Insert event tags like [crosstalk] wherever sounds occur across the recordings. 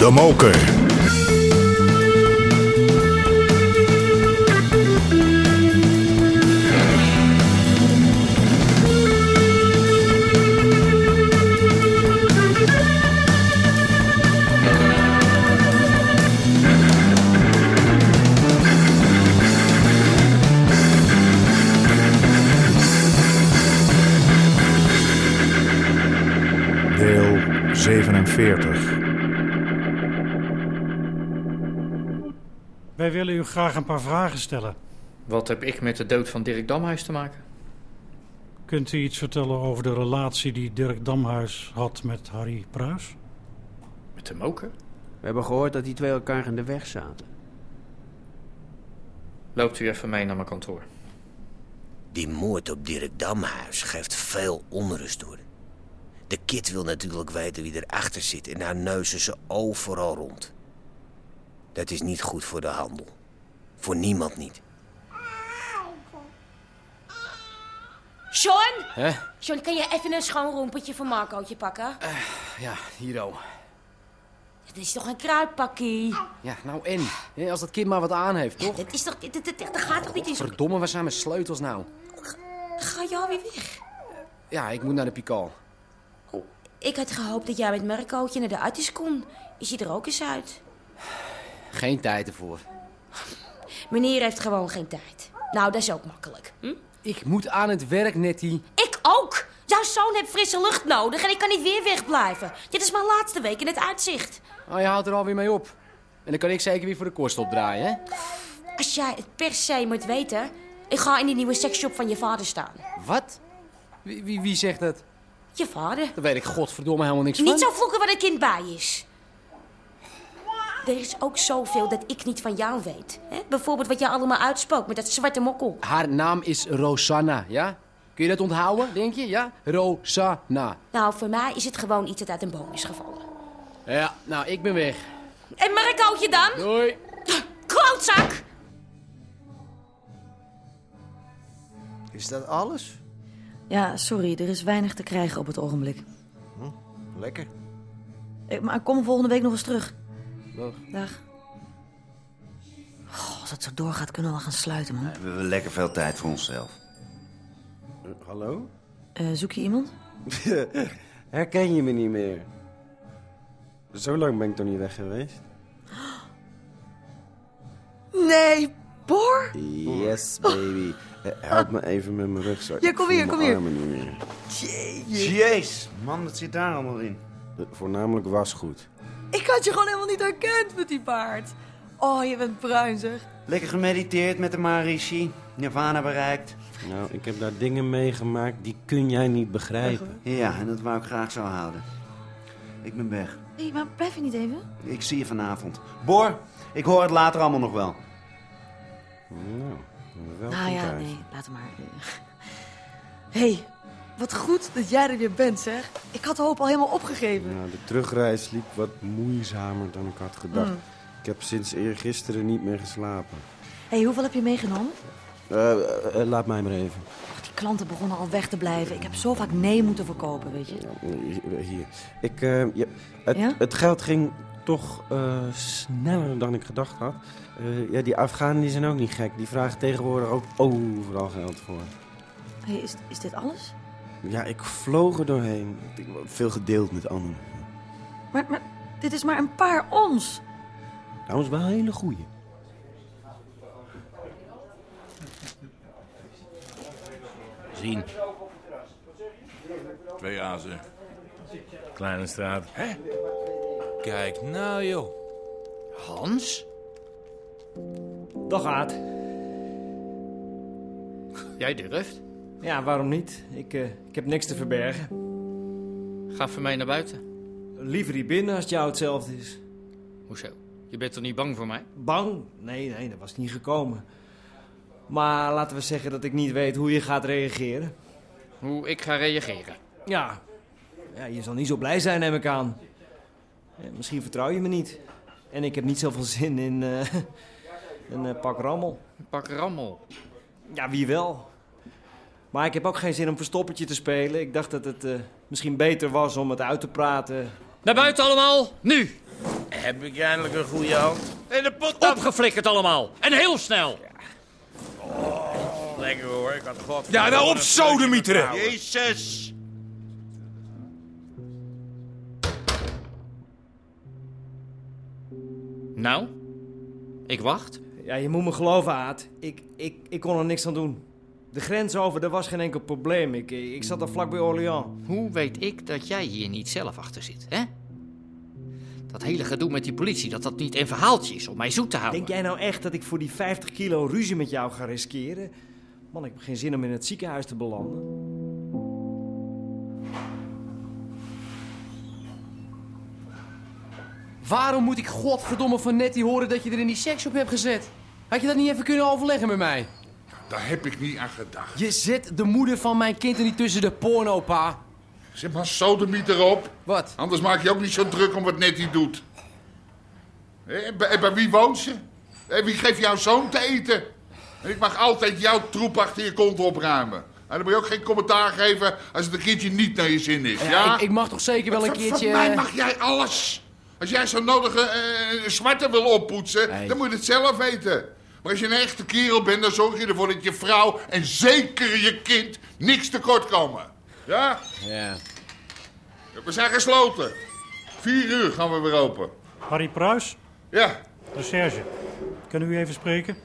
De Moker. Deel 47. Wij willen u graag een paar vragen stellen. Wat heb ik met de dood van Dirk Damhuis te maken? Kunt u iets vertellen over de relatie die Dirk Damhuis had met Harry Pruis? Met de moker? We hebben gehoord dat die twee elkaar in de weg zaten. Loopt u even mee naar mijn kantoor. Die moord op Dirk Damhuis geeft veel onrust door. De kid wil natuurlijk weten wie erachter zit en daar neuzen ze overal rond. Dat is niet goed voor de handel. Voor niemand niet. Sean? Hè? Sean, kan je even een schoon rompertje van Marcootje pakken? Ja, hier al. Het is toch een kruidpakkie? Ja, nou en? Hè, Als dat kind maar wat aan heeft, toch? Dit is toch... Dit, dit, dit- dat gaat toch niet in zo'n... Verdomme, waar zijn mijn sleutels nou? Ga je alweer weg? Ja, ik moet naar de Pikal. Oh, ik had gehoopt dat jij met Marcootje naar de artis kon. Je ziet er ook eens uit. Geen tijd ervoor. Meneer heeft gewoon geen tijd. Nou, dat is ook makkelijk. Hm? Ik moet aan het werk, Nettie. Ik ook! Jouw zoon heeft frisse lucht nodig en ik kan niet weer wegblijven. Dit is mijn laatste week in het uitzicht. Oh, je houdt er alweer mee op. En dan kan ik zeker weer voor de kost opdraaien, hè? Als jij het per se moet weten... Ik ga in die nieuwe seksshop van je vader staan. Wat? Wie, wie, wie zegt dat? Je vader. Daar weet ik godverdomme helemaal niks van. Niet zo vloeken waar het kind bij is. Er is ook zoveel dat ik niet van jou weet. Hè? Bijvoorbeeld wat jij allemaal uitspookt met dat zwarte mokkel. Haar naam is Rosanna, ja? Kun je dat onthouden, denk je? Ja? Rosanna. Nou, voor mij is het gewoon iets dat uit een boom is gevallen. Ja, nou, ik ben weg. En Marcootje dan? Doei. Klootzak! Is dat alles? Ja, sorry, er is weinig te krijgen op het ogenblik. Lekker. Eh, Maar kom volgende week nog eens terug. Dag. Dag. Goh, als het zo doorgaat, kunnen we wel gaan sluiten, man. We hebben lekker veel tijd voor onszelf. Hallo? Eh, zoek je iemand? [laughs] Herken je me niet meer? Zo lang ben ik toch niet weg geweest? [gasps] Nee, Bor? Yes, baby. Eh, Help me even met mijn rugzak. Ja, kom hier, voel kom mijn hier. armen niet meer. Jeez, man, wat zit daar allemaal in? Voornamelijk wasgoed. Ik had je gewoon helemaal niet herkend met die baard. Oh, je bent bruin, zeg. Lekker gemediteerd met de Maharishi. Nirvana bereikt. Nou, ik heb daar dingen meegemaakt die kun jij niet begrijpen. Ja, en dat wou ik graag zo houden. Ik ben weg. Hé, hey, maar blijf je niet even? Ik zie je vanavond. Bor, ik hoor het later allemaal nog wel. Nou, welkom nou ja, thuis. nee, laat maar. Hé, hey, wat goed dat jij er weer bent, zeg. Ik had de hoop al helemaal opgegeven. Nou, de terugreis liep wat moeizamer dan ik had gedacht. Mm. Ik heb sinds eergisteren niet meer geslapen. Hé, hey, hoeveel heb je meegenomen? Eh, eh, eh, laat mij maar even. Die klanten begonnen al weg te blijven. Ik heb zo vaak nee moeten verkopen, weet je. Hier. hier. Ik, eh, ja, het, Ja? het geld ging toch eh, sneller dan ik gedacht had. Eh, ja, die Afghanen die zijn ook niet gek. Die vragen tegenwoordig ook overal geld voor. Hey, is, is dit alles? Ja, ik vloog er doorheen. Ik heb veel gedeeld met anderen. Maar, maar dit is maar een paar ons. Trouwens wel een hele goeie. Zien. Twee azen. Kleine straat. Hè? Kijk nou, joh. Hans? Dat gaat. Jij durft? Ja, waarom niet? Ik, eh, ik heb niks te verbergen. Ga voor mij naar buiten. Liever hier binnen als het jou hetzelfde is. Hoezo? Je bent toch niet bang voor mij? Bang? Nee, nee, dat was niet gekomen. Maar laten we zeggen dat ik niet weet hoe je gaat reageren. Hoe ik ga reageren? Ja, ja je zal niet zo blij zijn, neem ik aan. Misschien vertrouw je me niet. En ik heb niet zoveel zin in eh, [laughs] een eh, pak rammel. Een pak rammel? Ja, wie wel. Maar ik heb ook geen zin om verstoppertje te spelen. Ik dacht dat het eh, misschien beter was om het uit te praten. Naar buiten allemaal, nu! Heb ik eindelijk een goede hand. En de pot dan. Opgeflikkerd allemaal. En heel snel. Lekker hoor, ik had god. Ja, nou op sodemieteren. Jezus. Nou, ik wacht. Ja, je moet me geloven, Aad. Ik, ik, ik kon er niks aan doen. De grens over, er was geen enkel probleem. Ik, ik zat daar vlak bij Orléans. Hoe weet ik dat jij hier niet zelf achter zit, hè? Dat hele gedoe met die politie, dat dat niet een verhaaltje is om mij zoet te houden. Denk jij nou echt dat ik voor die 50 kilo ruzie met jou ga riskeren? Man, ik heb geen zin om in het ziekenhuis te belanden. Waarom moet ik godverdomme van Nettie horen dat je er in die seksshop hebt gezet? Had je dat niet even kunnen overleggen met mij? Daar heb ik niet aan gedacht. Je zet de moeder van mijn kind er niet tussen de porno, pa. Zet maar sodemiet erop. Wat? Anders maak je ook niet zo druk om wat Nettie doet. En bij, wie woont ze? En wie geeft jouw zoon te eten? En ik mag altijd jouw troep achter je kont opruimen. En dan moet je ook geen commentaar geven als het een keertje niet naar je zin is, ja? Ja, ik, ik mag toch zeker wel een keertje... Van mij mag jij alles. Als jij zo nodige eh, zwarte wil oppoetsen, dan moet je het zelf weten. Maar als je een echte kerel bent, dan zorg je ervoor dat je vrouw en zeker je kind niks tekort komen. Ja? Ja. We zijn gesloten. Vier uur gaan we weer open. Harry Pruis, Ja, de Serge. Kunnen u even spreken?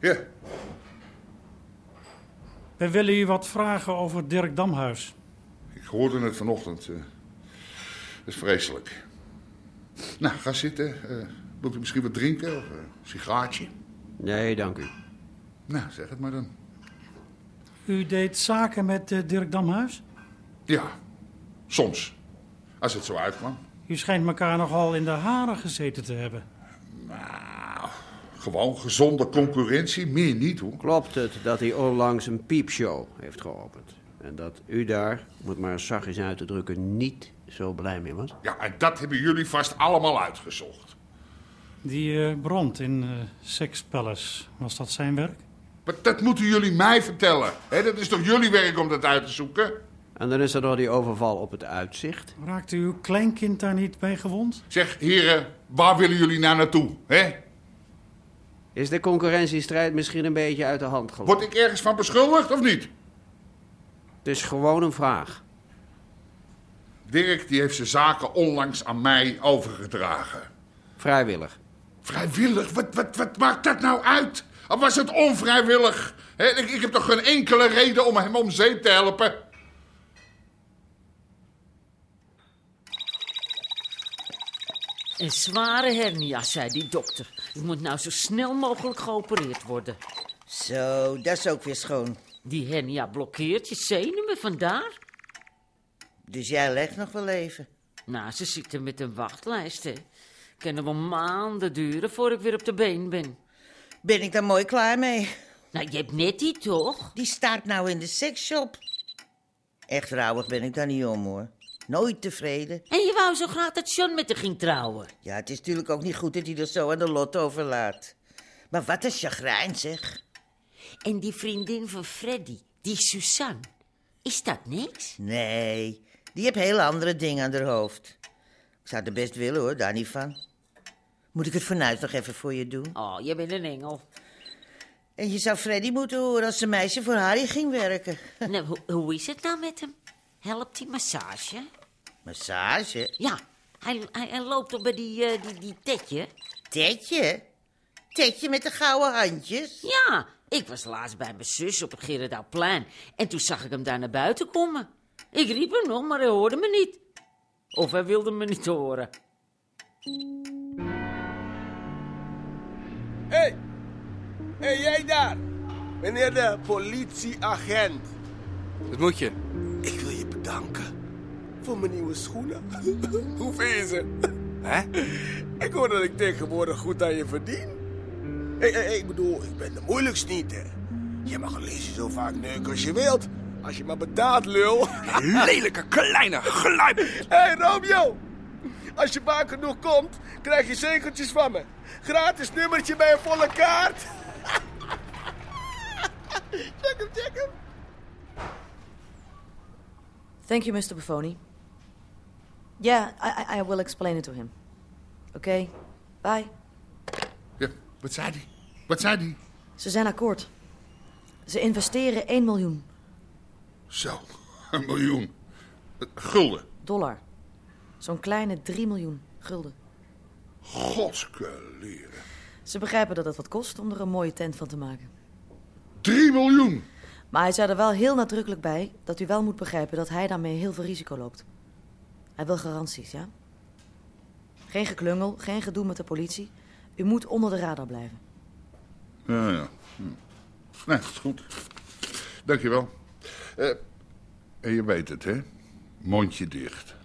ja. We willen u wat vragen over Dirk Damhuis. Ik hoorde het vanochtend. eh. dat is vreselijk. Nou, ga zitten. Eh, wilt u misschien wat drinken of eh, een sigaartje? Nee, dank u. Nou, zeg het maar dan. U deed zaken met eh, Dirk Damhuis? Ja, soms. Als het zo uitkwam. U schijnt elkaar nogal in de haren gezeten te hebben. Nou, gewoon gezonde concurrentie, meer niet hoor. Klopt het dat hij onlangs een piepshow heeft geopend? En dat u daar, om het maar zachtjes uit te drukken, niet zo blij mee was? Ja, en dat hebben jullie vast allemaal uitgezocht. Die eh, brand in eh Sex Palace, was dat zijn werk? Maar dat moeten jullie mij vertellen. Hè, dat is toch jullie werk om dat uit te zoeken? En dan is er nog die overval op het uitzicht. Raakte uw kleinkind daar niet bij gewond? Zeg, heren, waar willen jullie nou naartoe? Hè? Is de concurrentiestrijd misschien een beetje uit de hand gelopen? Word ik ergens van beschuldigd of niet? Het is gewoon een vraag. Dirk die heeft zijn zaken onlangs aan mij overgedragen. Vrijwillig. Vrijwillig? Wat, wat, wat maakt dat nou uit? Of was het onvrijwillig? Hè, ik, ik heb toch geen enkele reden om hem om zeep te helpen? Een zware hernia, zei die dokter. U moet nou zo snel mogelijk geopereerd worden. Zo, dat is ook weer schoon. Die hernia blokkeert je zenuwen vandaar. Dus jij legt nog wel even. Nou, ze zitten met een wachtlijst, hè. Kunnen wel maanden duren voor ik weer op de been ben. Ben ik daar mooi klaar mee? Nou, je hebt net die toch? Die staat nou in de seksshop. Echt rouwig ben ik daar niet om, hoor. Nooit tevreden. En je wou zo graag dat John met haar ging trouwen. Ja, het is natuurlijk ook niet goed dat hij er zo aan de lot overlaat. Maar wat een chagrijn, zeg. En die vriendin van Freddy, die Suzanne. Is dat niks? Nee, die heeft heel andere dingen aan haar hoofd. Ik zou het best willen, hoor, daar niet van. Moet ik het fornuis nog even voor je doen? Oh, je bent een engel. En je zou Freddy moeten horen als een meisje voor Harry ging werken. [laughs] Nou, ho- hoe is het nou met hem? Helpt die massage? Massage? Ja, hij, hij, hij loopt toch bij die, eh, die, die tetje? Tetje? Tetje met de gouden handjes? Ja, ik was laatst bij mijn zus op het Gerardouwplein. En toen zag ik hem daar naar buiten komen. Ik riep hem nog, maar hij hoorde me niet. Of hij wilde me niet horen. Hé, hey. hey, jij daar. Meneer de politieagent. Wat moet je? Ik wil je bedanken voor mijn nieuwe schoenen. [laughs] Hoe vind je ze? Hè? [laughs] Ik hoor dat ik tegenwoordig goed aan je verdien. Hey, hey, hey, ik bedoel, ik ben de moeilijkst niet, hè. Je mag lezen zo vaak neuken als je wilt. Als je maar betaalt, lul. Lelijke kleine gluip. [laughs] Hé, hey, Romeo. Als je vaak genoeg komt, krijg je zegeltjes van me. Gratis nummertje bij een volle kaart. [laughs] check hem, check hem. Thank you, Mr. Buffoni. Yeah, I, I, will explain it to him. Oké, bye. Ja, wat zei die? Wat zei die? Ze zijn akkoord. Ze investeren 1 miljoen Zo, een miljoen. Gulden. dollar. Zo'n kleine 3 miljoen gulden. Godskeleren. Ze begrijpen dat het wat kost om er een mooie tent van te maken. 3 miljoen? Maar hij zei er wel heel nadrukkelijk bij dat u wel moet begrijpen dat hij daarmee heel veel risico loopt. Hij wil garanties, ja? Geen geklungel, geen gedoe met de politie. U moet onder de radar blijven. Ja, ja. Hm. Nee, is goed. Dankjewel. Eh, en je weet het, hè? Mondje dicht.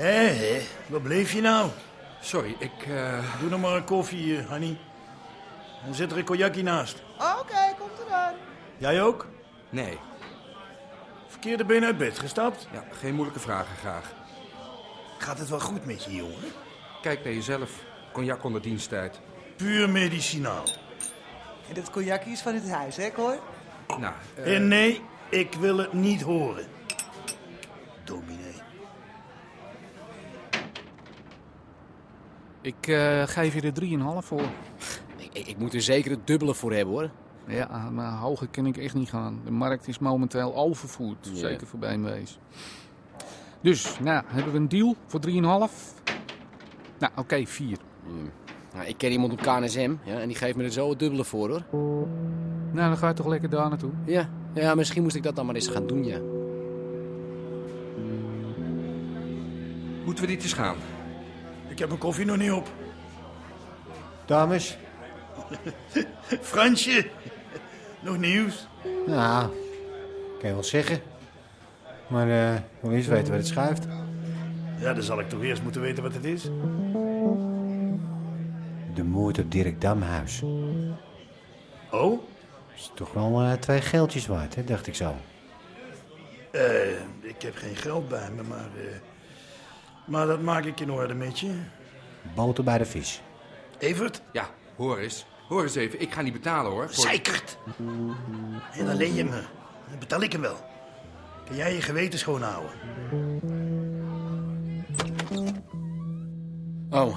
Hé, hé, waar bleef je nou? Sorry, ik... eh, Doe nog maar een koffie, eh, Hanny. En zet er een cognacje naast. Oké, komt eraan. Jij ook? Nee. Verkeerde been uit bed gestapt? Ja, geen moeilijke vragen graag. Gaat het wel goed met je, jongen? Kijk naar jezelf. Cognac onder diensttijd. Puur medicinaal. En dat cognacje is van het huis, hè, Cor? Nou, eh, En nee, ik wil het niet horen. Ik eh, geef je er 3,5 voor. Ik, ik, ik moet er zeker het dubbele voor hebben hoor. Ja, maar hoger kan ik echt niet gaan. De markt is momenteel overvoerd, zeker voor BMW's. Dus, nou, hebben we een deal voor 3,5? Nou, oké, 4. Nou, ik ken iemand op KNSM ja, en die geeft me er zo het dubbele voor hoor. Nou, dan ga je toch lekker daar naartoe? Ja, ja misschien moest ik dat dan maar eens gaan doen, ja. Moeten we niet eens gaan? Ik heb mijn koffie nog niet op. Dames? [laughs] Fransje, nog nieuws? Nou, kan je wel zeggen. Maar eh, ik wil eerst weten waar het schuift. Ja, dan zal ik toch eerst moeten weten wat het is. De moord op Dirk Damhuis. Oh? Is toch wel eh, twee geldjes waard, hè? dacht ik zo. Eh, ik heb geen geld bij me, maar... maar dat maak ik in orde met je. Boter bij de vis. Evert? Ja, hoor eens. Hoor eens even, ik ga niet betalen hoor. Voor- Zeikert! En dan leen je me. Dan betaal ik hem wel. Kan jij je geweten schoonhouden? Oh,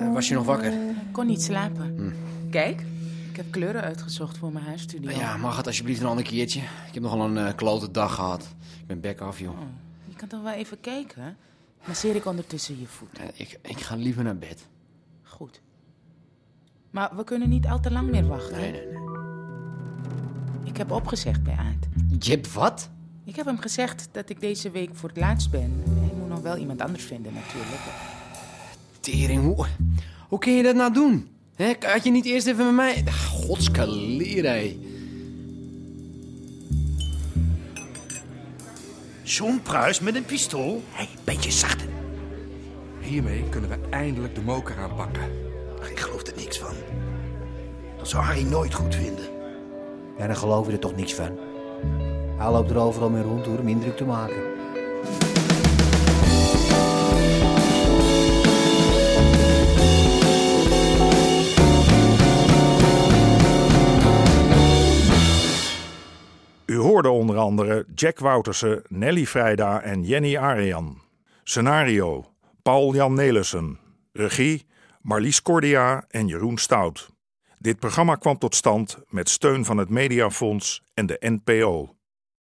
eh, was je nog wakker? Ik kon niet slapen. Kijk, ik heb kleuren uitgezocht voor mijn huisstudio. Ja, mag het alsjeblieft een ander keertje? Ik heb nogal een eh klote dag gehad. Ik ben bek af, joh. Je kan toch wel even kijken? Masseer ik ondertussen je voet. Eh, ik, ik ga liever naar bed. Goed. Maar we kunnen niet al te lang meer wachten. Nee, nee, nee. Ik heb opgezegd bij Aad. Je hebt wat? Ik heb hem gezegd dat ik deze week voor het laatst ben. Hij moet nog wel iemand anders vinden natuurlijk. Tering, hoe, hoe kun je dat nou doen? Had je niet eerst even met mij... Godskaleer, Zo'n pruis met een pistool? Hé, beetje zachter. Hiermee kunnen we eindelijk de moker aanpakken. Ach, Ik geloof er niks van. Dat zou Harry nooit goed vinden. Ja, dan geloven we er toch niks van. Hij loopt er overal mee rond hoor, om indruk te maken. U hoorde onder andere Jack Woutersen, Nelly Vrijda en Jenny Arian. Scenario: Paul-Jan Nelissen. Regie: Marlies Cordia en Jeroen Stout. Dit programma kwam tot stand met steun van het Mediafonds en de NPO.